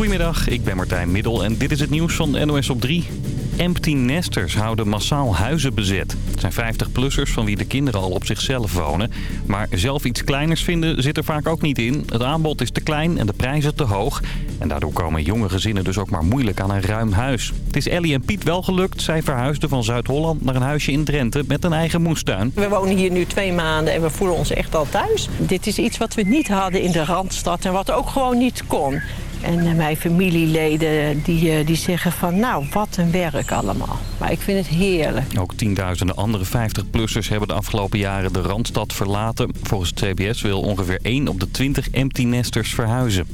Goedemiddag, ik ben Martijn Middel en dit is het nieuws van NOS op 3. Empty nesters houden massaal huizen bezet. Het zijn 50-plussers van wie de kinderen al op zichzelf wonen. Maar zelf iets kleiners vinden zit er vaak ook niet in. Het aanbod is te klein en de prijzen te hoog. En daardoor komen jonge gezinnen dus ook maar moeilijk aan een ruim huis. Het is Ellie en Piet wel gelukt. Zij verhuisden van Zuid-Holland naar een huisje in Drenthe met een eigen moestuin. We wonen hier nu twee maanden en we voelen ons echt al thuis. Dit is iets wat we niet hadden in de Randstad en wat ook gewoon niet kon. En eh, mijn familieleden die, eh, die zeggen van nou, wat een werk allemaal. Maar ik vind het heerlijk. Ook tienduizenden andere 50-plussers hebben de afgelopen jaren de Randstad verlaten. Volgens het CBS wil ongeveer 1 op de 20 empty nesters verhuizen.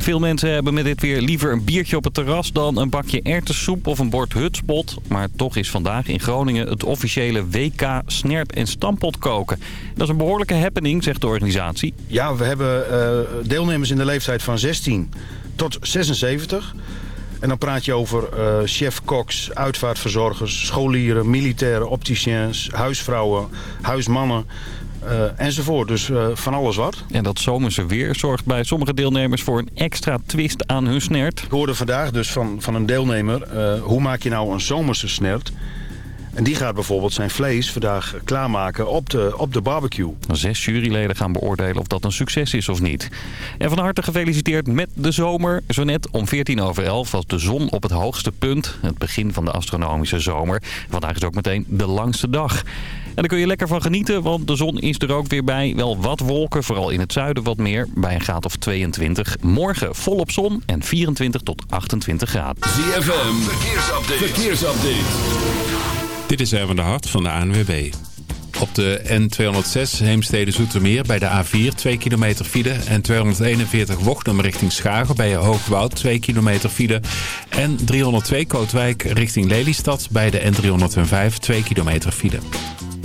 Veel mensen hebben met dit weer liever een biertje op het terras dan een bakje erwtensoep of een bord hutspot. Maar toch is vandaag in Groningen het officiële WK snert- en stampot koken. Dat is een behoorlijke happening, zegt de organisatie. Ja, we hebben uh, deelnemers in de leeftijd van 16 tot 76. En dan praat je over uh, chef-koks, uitvaartverzorgers, scholieren, militairen, opticiens, huisvrouwen, huismannen... Uh, enzovoort. Dus uh, van alles wat. En dat zomerse weer zorgt bij sommige deelnemers voor een extra twist aan hun snert. Ik hoorde vandaag dus van, van een deelnemer... Uh, hoe maak je nou een zomerse snert... En die gaat bijvoorbeeld zijn vlees vandaag klaarmaken op de, op de barbecue. Zes juryleden gaan beoordelen of dat een succes is of niet. En van harte gefeliciteerd met de zomer. Zo net om 14 over 11 was de zon op het hoogste punt. Het begin van de astronomische zomer. Vandaag is ook meteen de langste dag. En daar kun je lekker van genieten, want de zon is er ook weer bij. Wel wat wolken, vooral in het zuiden wat meer, bij een graad of 22. Morgen volop zon en 24 tot 28 graden. ZFM, verkeersupdate. verkeersupdate. Dit is Erwin de Hart van de ANWB. Op de N206 Heemstede-Zoetermeer bij de A4 2 kilometer file... en 241 Wochtum richting Schagen bij Hoogwoud 2 kilometer file... en 302 Kootwijk richting Lelystad bij de N305 2 kilometer file.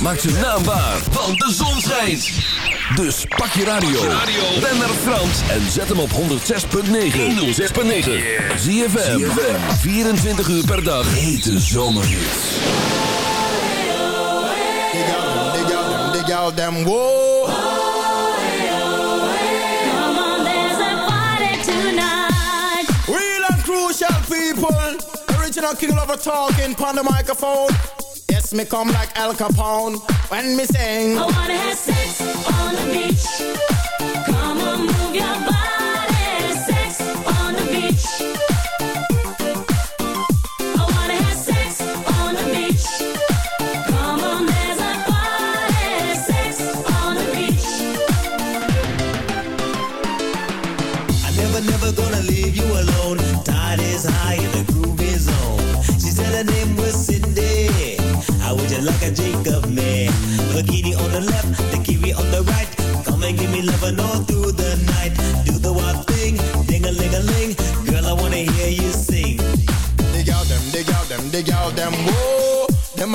Maak ze naambaar, want de zon schijnt. Dus pak je radio. Ben naar Frans en zet hem op 106.9. 106.9. Zie je 24 uur per dag. Hete zomerhits. Dig out, dig out, dig out tonight. We are crucial people, original king lover talking on the microphone. me come like El Capone when me sing. I wanna have sex on the beach. Come on, move your body.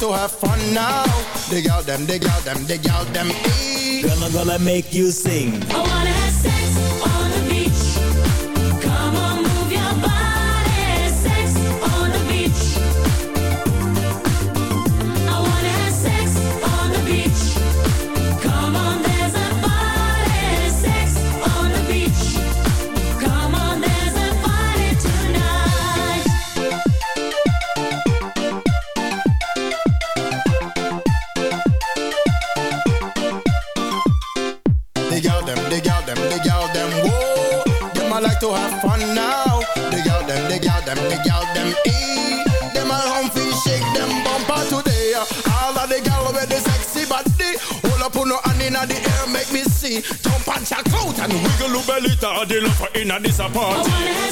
to have fun now. Dig out them, dig out them, dig out them. I'm gonna make you sing. in a disappointment.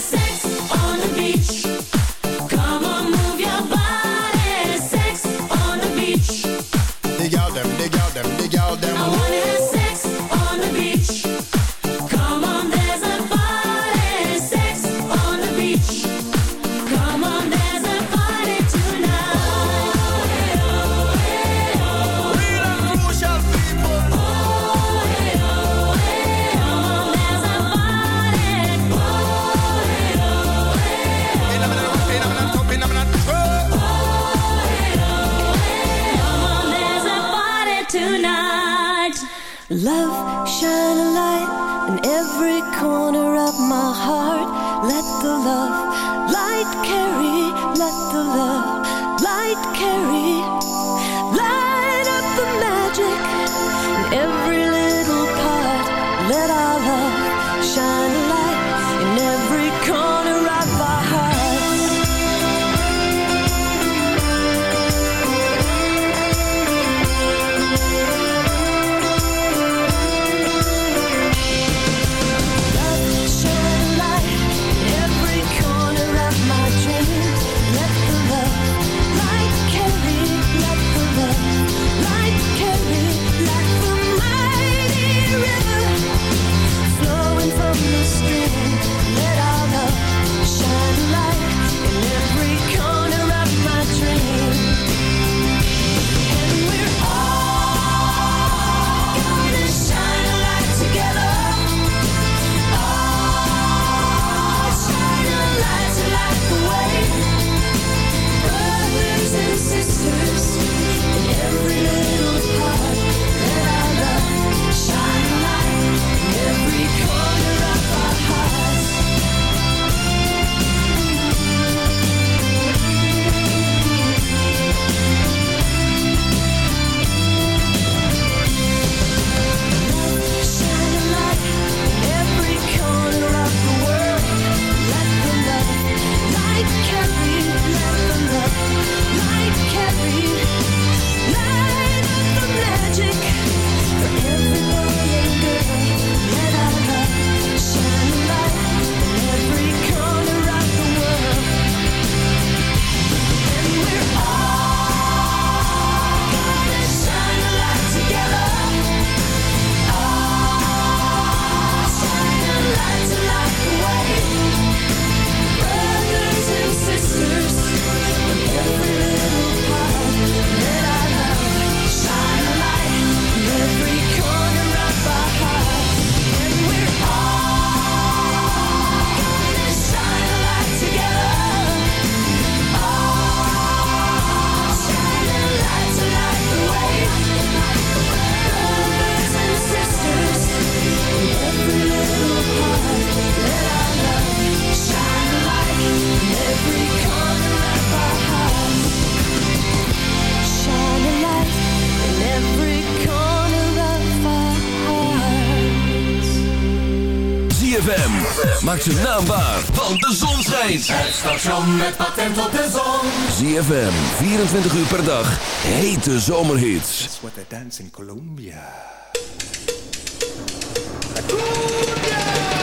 Naambaar naam want de zon schijnt. Het station met patent op de zon. ZFM, 24 uur per dag, hete zomerhits. That's what they dance in Colombia. Colombia!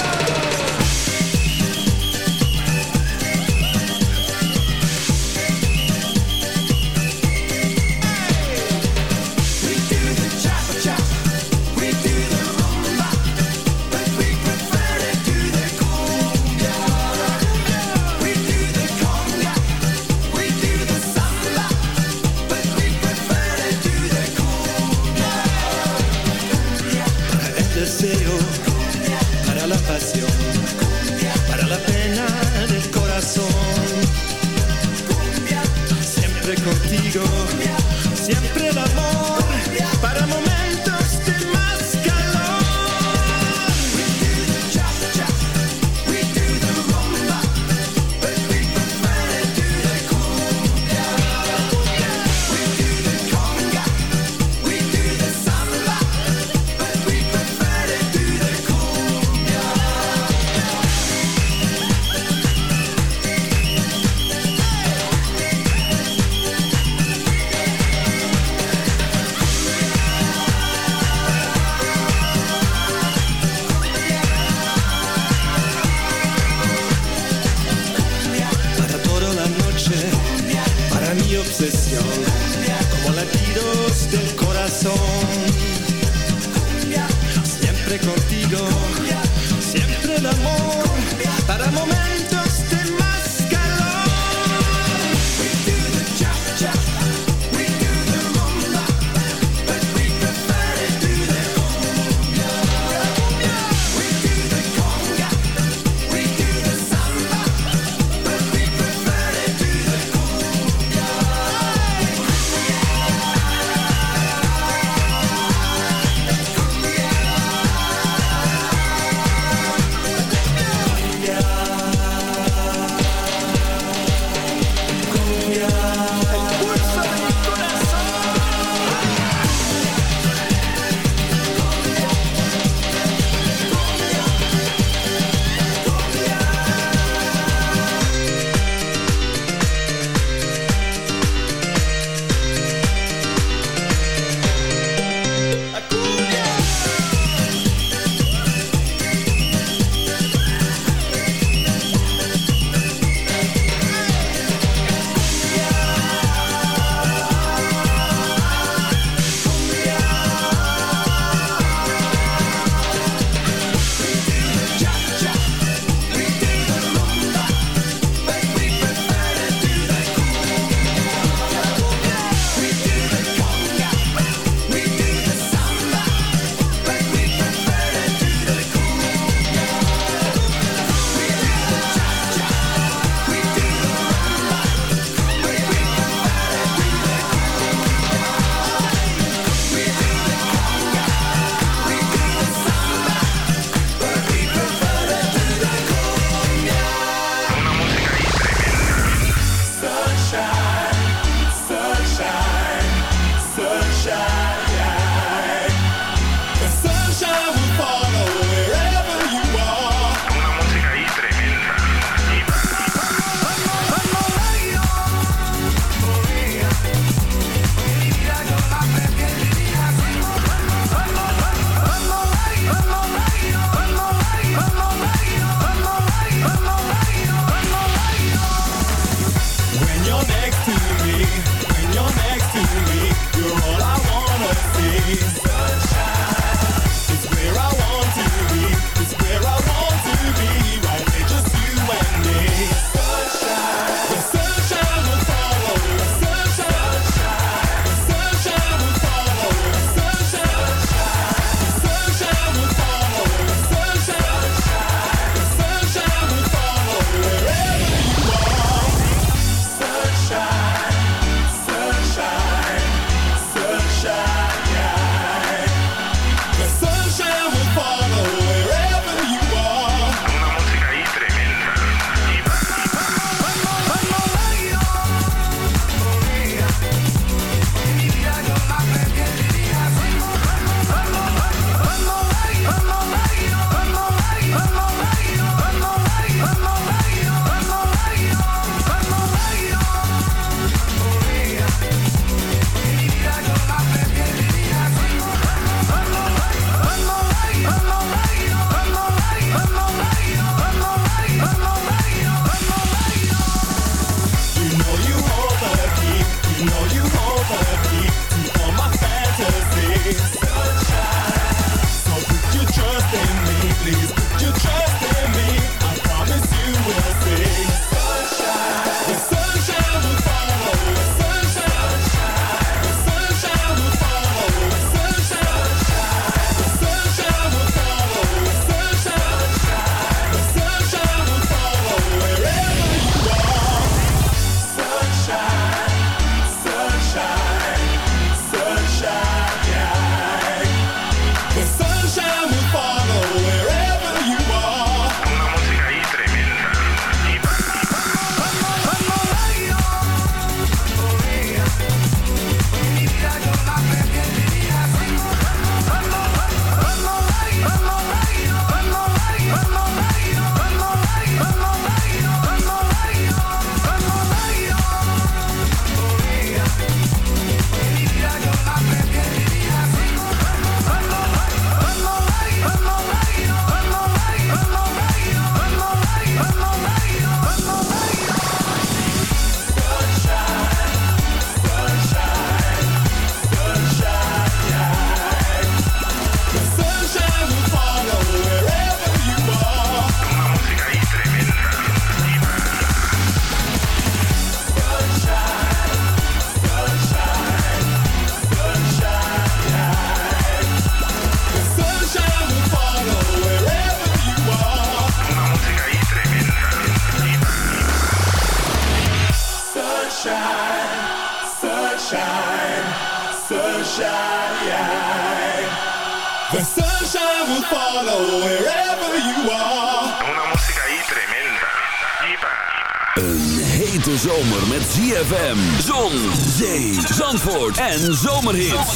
En zomerhits.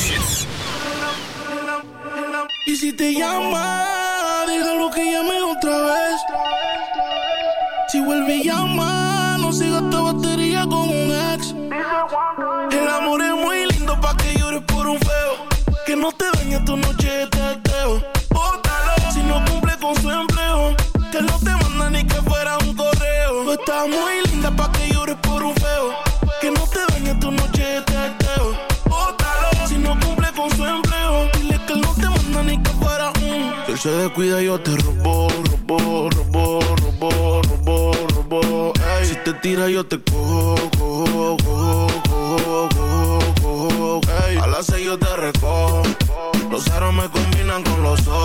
Él se descuida, yo te robo, robo, robo, robo, robo, robo. Ey, si te tira, yo te cojo, cojo, cojo, cojo, cojo, cojo. A las seis yo te recojo. Los aros me combinan con los zorros.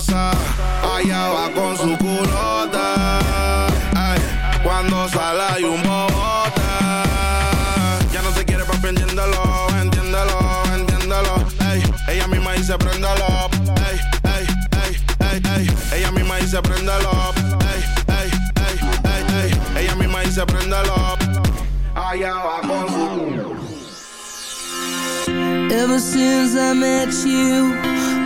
pasa. Allá va con su culota. Ay, cuando sale hay un. Ya no se quiere papi, entiéndelo, entiéndelo, entiéndelo. Ey, ella misma dice préndelo. Ey, ey, ey, ey, ey. Ella misma dice préndelo. Ey, ey, ey, ey, ey. Ella misma dice préndelo. Allá va con su Ever since I met you,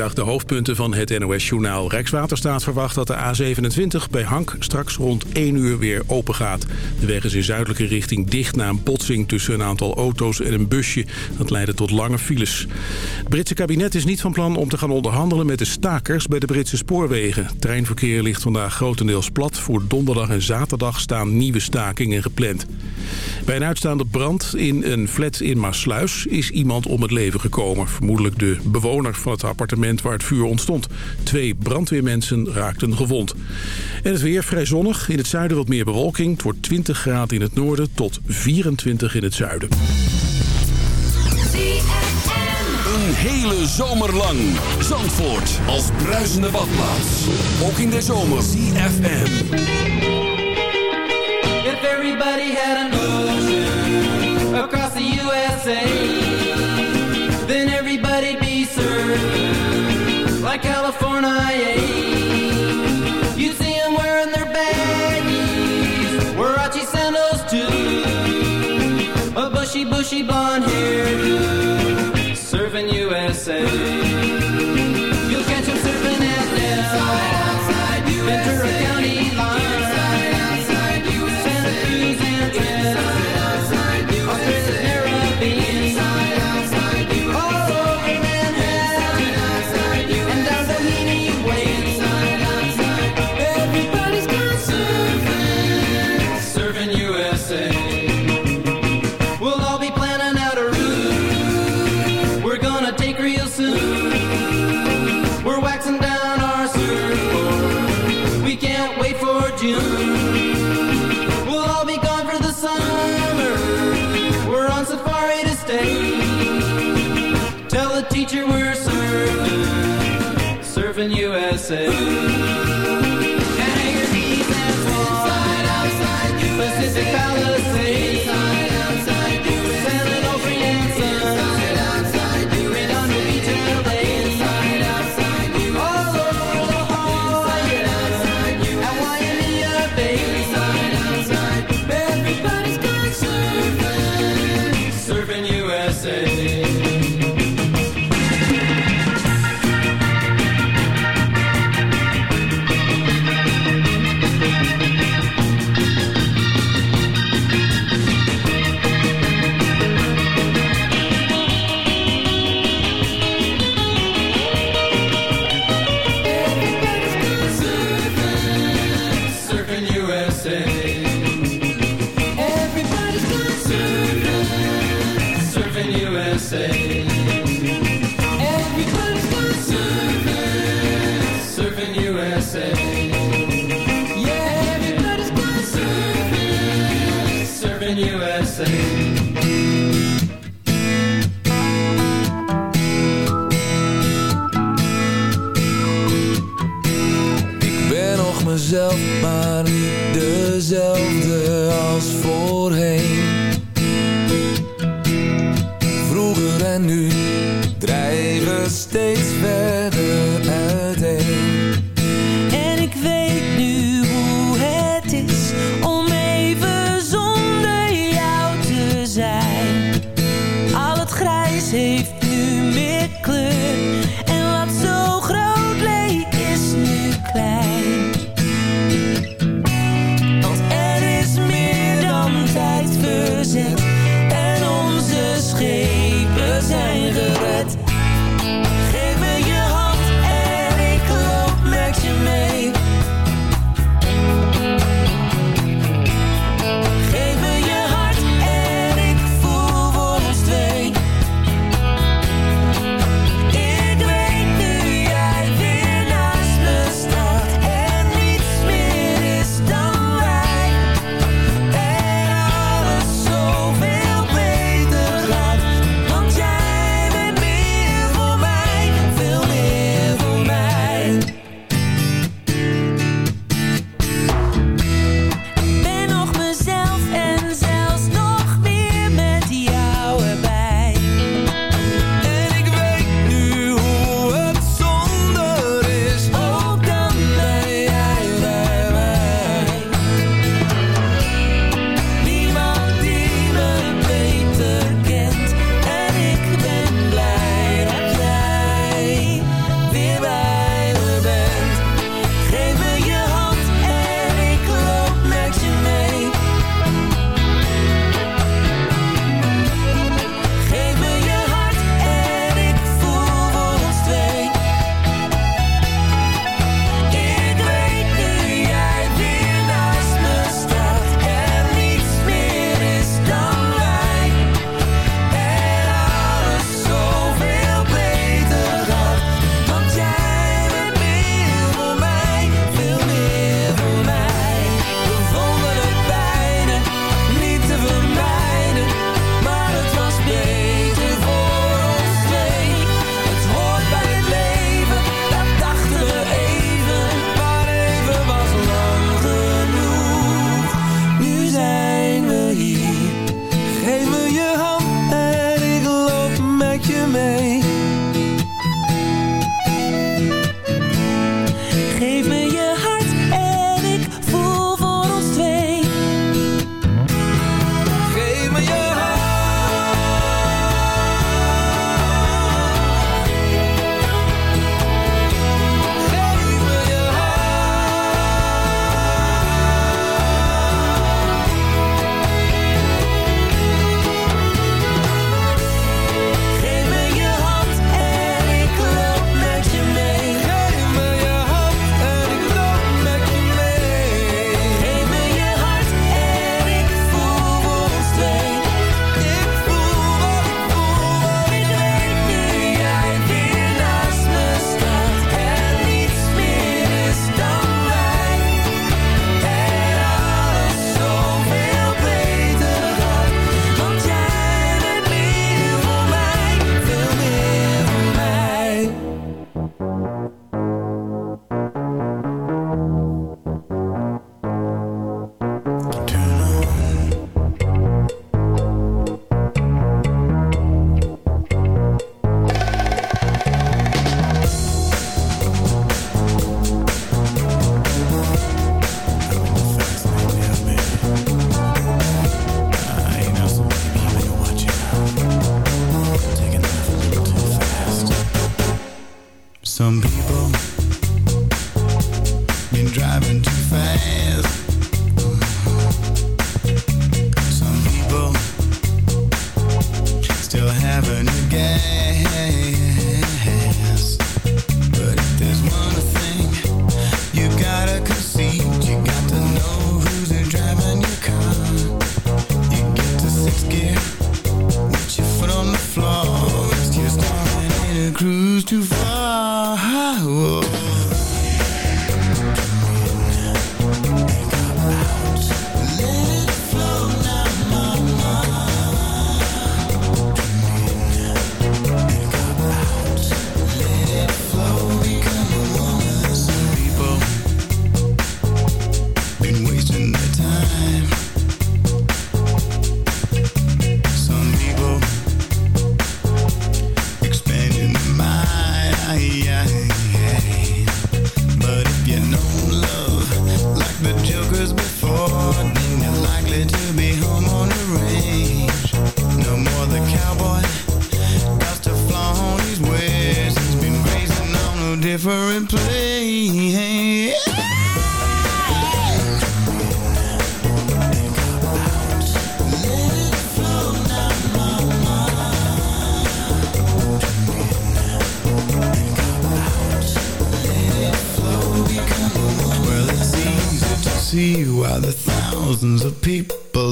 De hoofdpunten van het NOS-journaal. Rijkswaterstaat verwacht dat de A27 bij Hank straks rond 1 uur weer open gaat. De weg is in zuidelijke richting dicht na een botsing tussen een aantal auto's en een busje. Dat leidde tot lange files. Het Britse kabinet is niet van plan om te gaan onderhandelen met de stakers bij de Britse spoorwegen. Treinverkeer ligt vandaag grotendeels plat. Voor donderdag en zaterdag staan nieuwe stakingen gepland. Bij een uitstaande brand in een flat in Maasluis is iemand om het leven gekomen. Vermoedelijk de bewoner van het appartement waar het vuur ontstond. Twee brandweermensen raakten gewond. En het weer vrij zonnig. In het zuiden wat meer bewolking. Het wordt 20 graden in het noorden tot 24 in het zuiden. Een hele zomer lang. Zandvoort als bruisende badplaats. Ook in de zomer. ZFM. If everybody had an ocean across the USA, then everybody'd be served like California. You see them wearing their baggies, Warachi sandals too, a bushy, bushy blonde hairdo,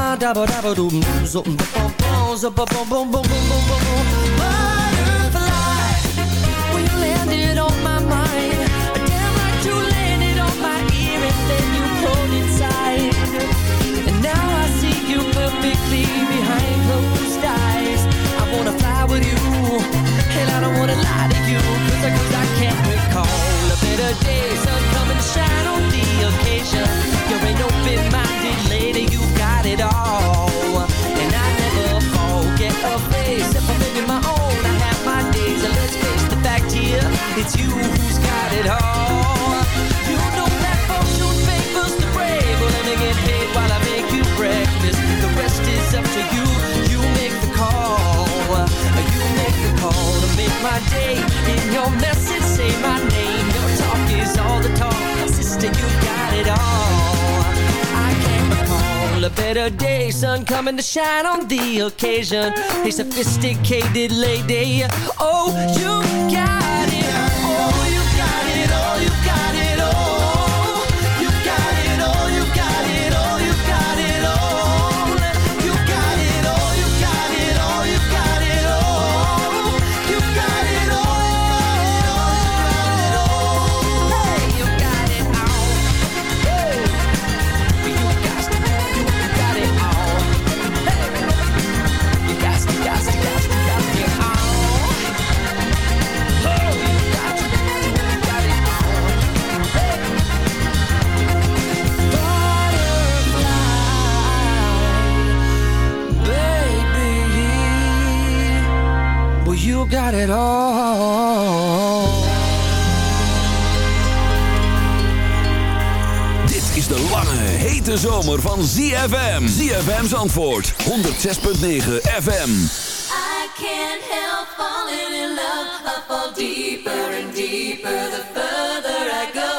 Zabba-dabba, ba-dabba-dum, zup, ba-ba, dabba-dabba-dum, zup, ba-ba-ba, zup-ba-bum-bum-bum-bum-bum-bum. Butterfly, shine on the occasion. A sophisticated lady. Oh, you got zomer van ZFM. ZFM's antwoord, 106.9 FM. I can't help falling in love. I fall deeper and deeper the further I go.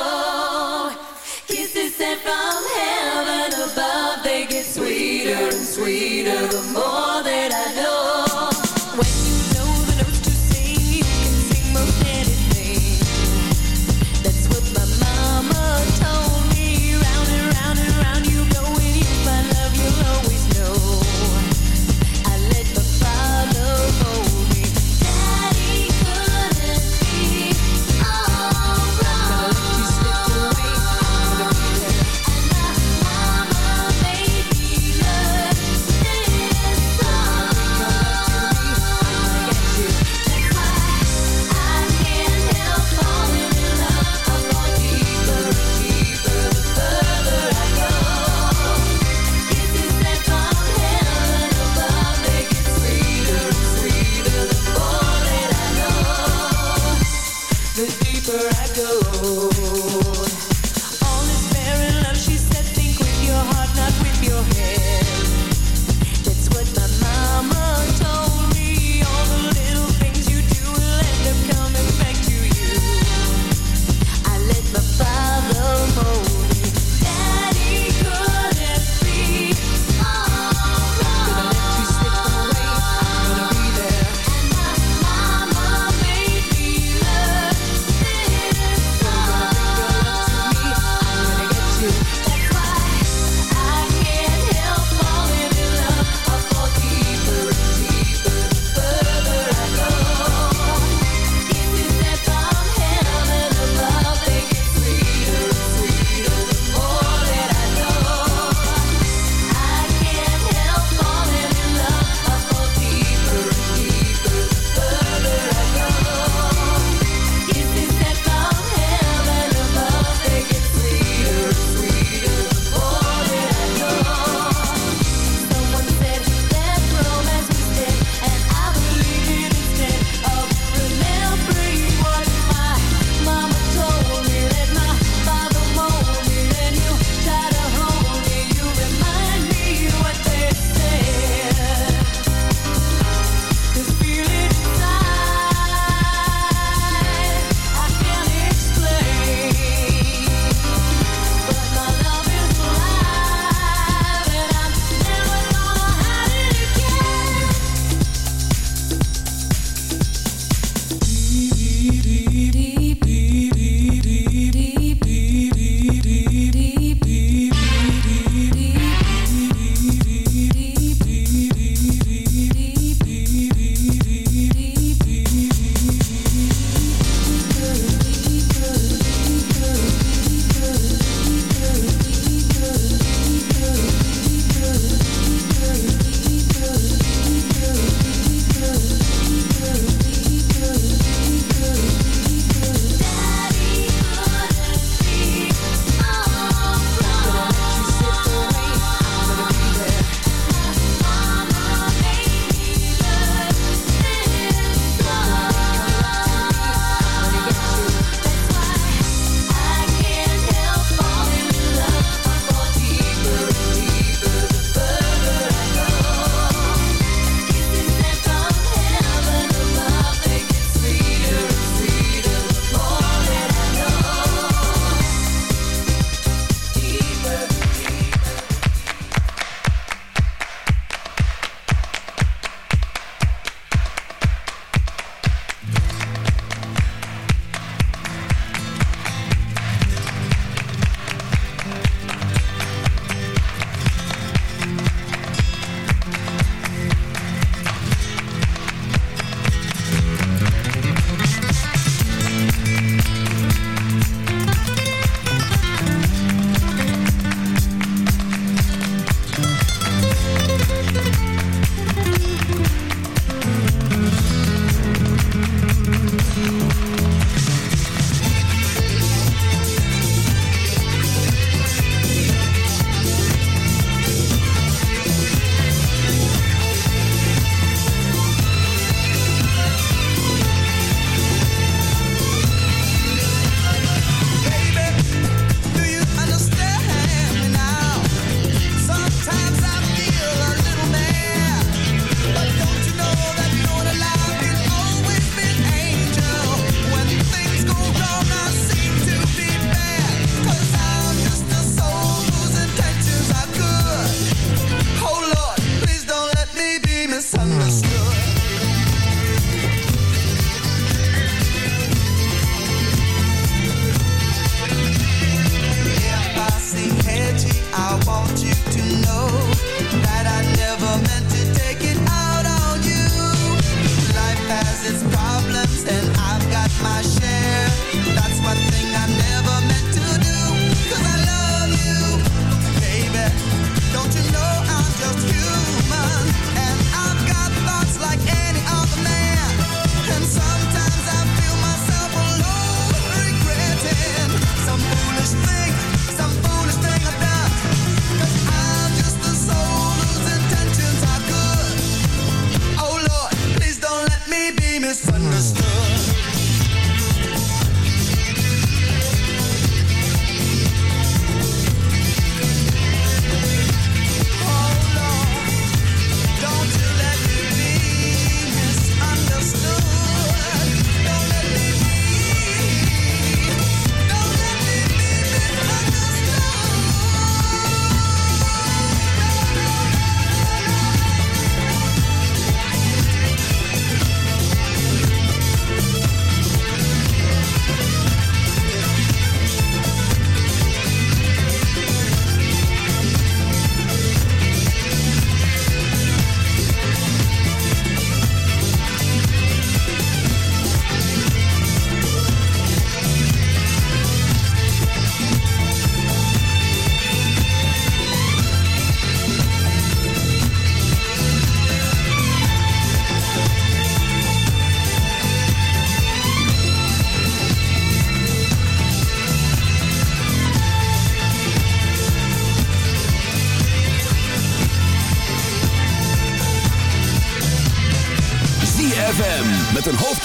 Kisses sent from heaven above, they get sweeter and sweeter the more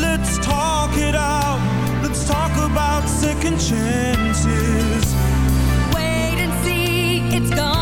Let's talk it out. Let's talk about second chances. Wait and see, it's gone.